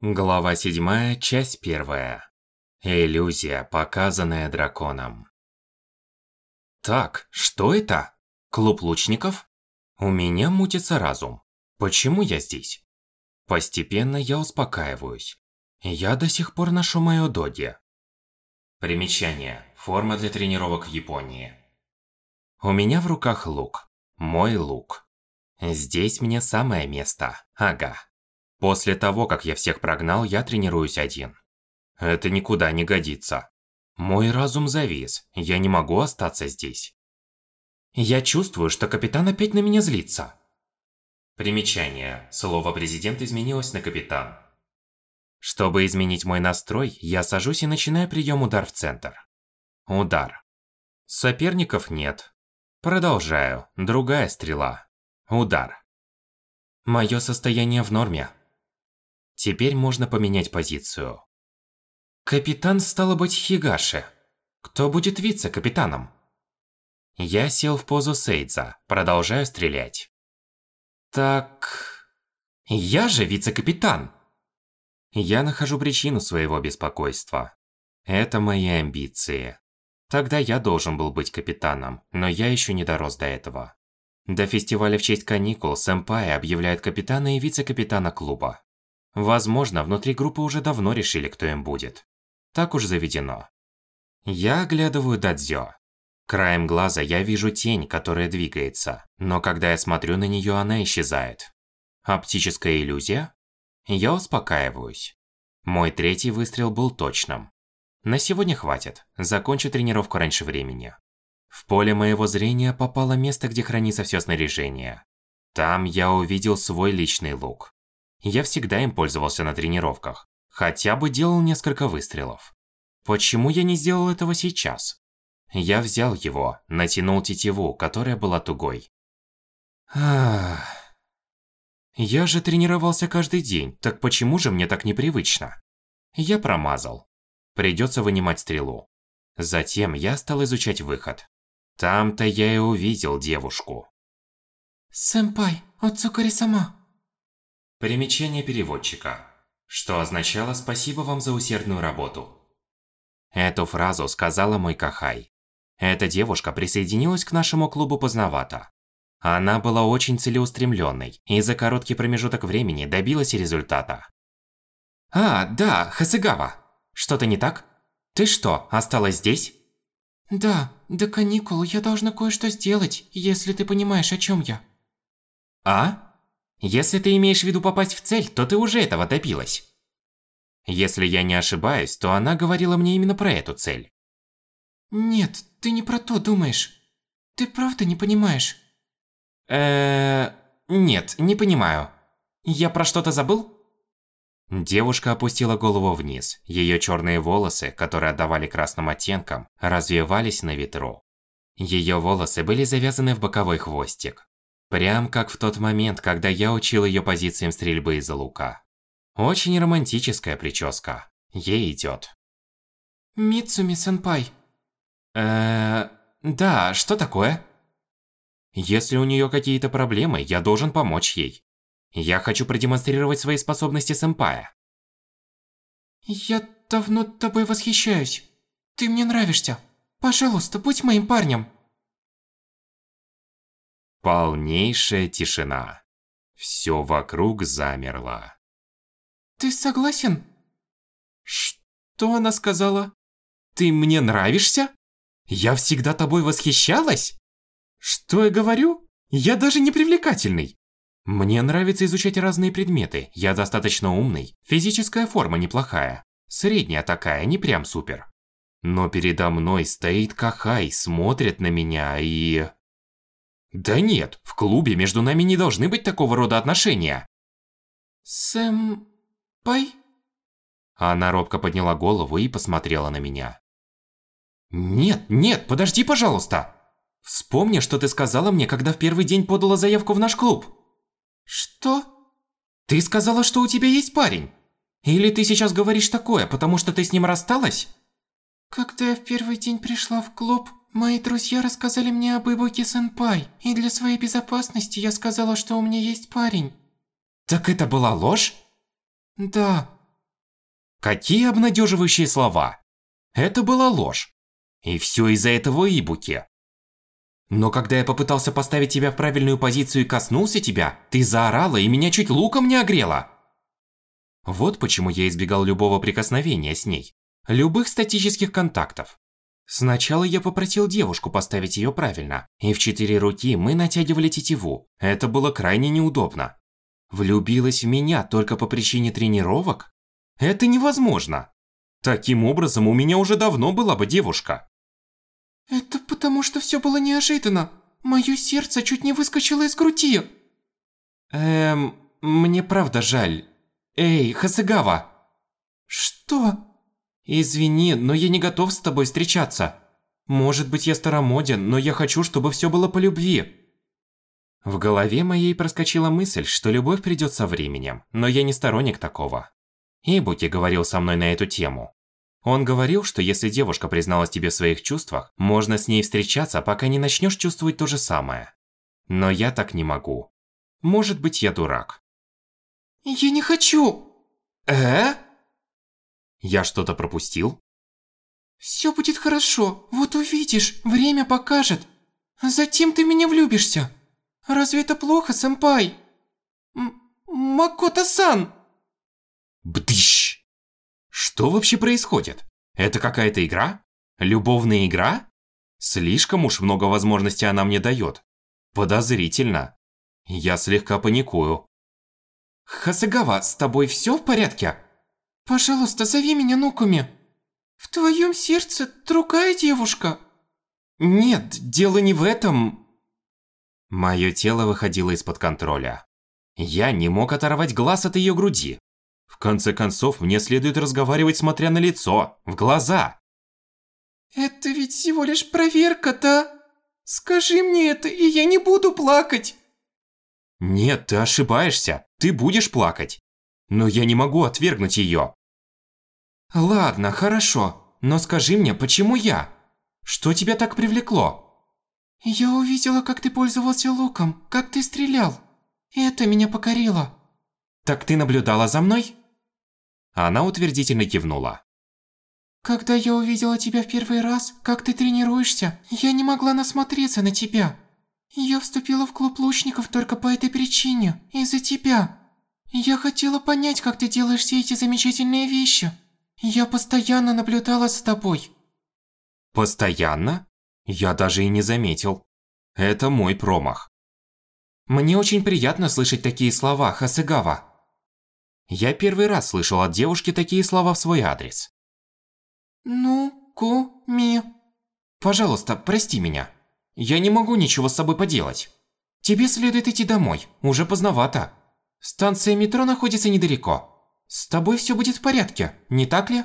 Глава 7, часть 1. Иллюзия, показанная драконом. Так, что это? Клуб лучников? У меня мутится разум. Почему я здесь? Постепенно я успокаиваюсь. Я до сих пор ношу моё доги. Примечание. Форма для тренировок в Японии. У меня в руках лук. Мой лук. Здесь мне самое место. Ага. После того, как я всех прогнал, я тренируюсь один. Это никуда не годится. Мой разум завис, я не могу остаться здесь. Я чувствую, что капитан опять на меня злится. Примечание. Слово «президент» изменилось на «капитан». Чтобы изменить мой настрой, я сажусь и начинаю прием удар в центр. Удар. Соперников нет. Продолжаю. Другая стрела. Удар. Мое состояние в норме. Теперь можно поменять позицию. Капитан стало быть Хигаши. Кто будет вице-капитаном? Я сел в позу Сейдза, продолжаю стрелять. Так... Я же вице-капитан! Я нахожу причину своего беспокойства. Это мои амбиции. Тогда я должен был быть капитаном, но я еще не дорос до этого. До фестиваля в честь каникул сэмпай объявляет капитана и вице-капитана клуба. Возможно, внутри группы уже давно решили, кто им будет. Так уж заведено. Я оглядываю Дадзё. Краем глаза я вижу тень, которая двигается, но когда я смотрю на неё, она исчезает. Оптическая иллюзия? Я успокаиваюсь. Мой третий выстрел был точным. На сегодня хватит, закончу тренировку раньше времени. В поле моего зрения попало место, где хранится всё снаряжение. Там я увидел свой личный лук. Я всегда им пользовался на тренировках. Хотя бы делал несколько выстрелов. Почему я не сделал этого сейчас? Я взял его, натянул тетиву, которая была тугой. Ах... Я же тренировался каждый день, так почему же мне так непривычно? Я промазал. Придется вынимать стрелу. Затем я стал изучать выход. Там-то я и увидел девушку. Сэмпай, Оцукари-сама. Примечание переводчика, что означало «спасибо вам за усердную работу». Эту фразу сказала мой Кахай. Эта девушка присоединилась к нашему клубу поздновато. Она была очень целеустремленной и за короткий промежуток времени добилась результата. «А, да, Хасыгава. Что-то не так? Ты что, осталась здесь?» «Да, до каникул я должна кое-что сделать, если ты понимаешь, о чем я». «А?» Если ты имеешь в виду попасть в цель, то ты уже этого добилась. Если я не ошибаюсь, то она говорила мне именно про эту цель. Нет, ты не про то думаешь. Ты правда не понимаешь? Э, нет, не понимаю. Я про что-то забыл? Девушка опустила голову вниз. Ее черные волосы, которые отдавали красным оттенкам, развивались на ветру. Ее волосы были завязаны в боковой хвостик. Прям как в тот момент, когда я учил ее позициям стрельбы из-за лука. Очень романтическая прическа. Ей идет. Мицуми-сенпай. Эээ... Да, что такое? Если у нее какие-то проблемы, я должен помочь ей. Я хочу продемонстрировать свои способности сэмпая. Я давно тобой восхищаюсь. Ты мне нравишься. Пожалуйста, будь моим парнем. Полнейшая тишина. Все вокруг замерло. Ты согласен? Что она сказала? Ты мне нравишься? Я всегда тобой восхищалась? Что я говорю? Я даже не привлекательный. Мне нравится изучать разные предметы. Я достаточно умный. Физическая форма неплохая. Средняя такая, не прям супер. Но передо мной стоит Кахай, смотрит на меня и... Да нет, в клубе между нами не должны быть такого рода отношения. Сэм-пай? Она робко подняла голову и посмотрела на меня. Нет, нет, подожди, пожалуйста. Вспомни, что ты сказала мне, когда в первый день подала заявку в наш клуб. Что? Ты сказала, что у тебя есть парень. Или ты сейчас говоришь такое, потому что ты с ним рассталась? Когда я в первый день пришла в клуб, Мои друзья рассказали мне об Ибуки-сенпай, и для своей безопасности я сказала, что у меня есть парень. Так это была ложь? Да. Какие обнадеживающие слова. Это была ложь. И все из-за этого Ибуки. Но когда я попытался поставить тебя в правильную позицию и коснулся тебя, ты заорала и меня чуть луком не огрела. Вот почему я избегал любого прикосновения с ней. Любых статических контактов. Сначала я попросил девушку поставить ее правильно, и в четыре руки мы натягивали тетиву. Это было крайне неудобно. Влюбилась в меня только по причине тренировок? Это невозможно. Таким образом, у меня уже давно была бы девушка. Это потому, что все было неожиданно. Мое сердце чуть не выскочило из груди. Эм, мне правда жаль. Эй, Хасыгава! Что? Извини, но я не готов с тобой встречаться. Может быть, я старомоден, но я хочу, чтобы все было по любви. В голове моей проскочила мысль, что любовь придет со временем, но я не сторонник такого. Ибуки говорил со мной на эту тему. Он говорил, что если девушка призналась тебе в своих чувствах, можно с ней встречаться, пока не начнешь чувствовать то же самое. Но я так не могу. Может быть, я дурак. Я не хочу. Э? Я что-то пропустил? Все будет хорошо, вот увидишь, время покажет. Затем ты в меня влюбишься. Разве это плохо, сэмпай? Макото-сан! Бдыщ! Что вообще происходит? Это какая-то игра? Любовная игра? Слишком уж много возможностей она мне дает. Подозрительно. Я слегка паникую. Хасагава, с тобой все в порядке? Пожалуйста, зови меня Нукуми. В твоем сердце другая девушка. Нет, дело не в этом. Мое тело выходило из-под контроля. Я не мог оторвать глаз от ее груди. В конце концов, мне следует разговаривать, смотря на лицо, в глаза. Это ведь всего лишь проверка, да? Скажи мне это, и я не буду плакать. Нет, ты ошибаешься. Ты будешь плакать. Но я не могу отвергнуть ее. Ладно, хорошо. Но скажи мне, почему я? Что тебя так привлекло? Я увидела, как ты пользовался луком, как ты стрелял. Это меня покорило. Так ты наблюдала за мной? Она утвердительно кивнула. Когда я увидела тебя в первый раз, как ты тренируешься, я не могла насмотреться на тебя. Я вступила в клуб лучников только по этой причине, из-за тебя. Я хотела понять, как ты делаешь все эти замечательные вещи. Я постоянно наблюдала за тобой. Постоянно? Я даже и не заметил. Это мой промах. Мне очень приятно слышать такие слова, Хасыгава. Я первый раз слышал от девушки такие слова в свой адрес. Ну, ку, ми. Пожалуйста, прости меня. Я не могу ничего с собой поделать. Тебе следует идти домой, уже поздновато. Станция метро находится недалеко. С тобой все будет в порядке, не так ли?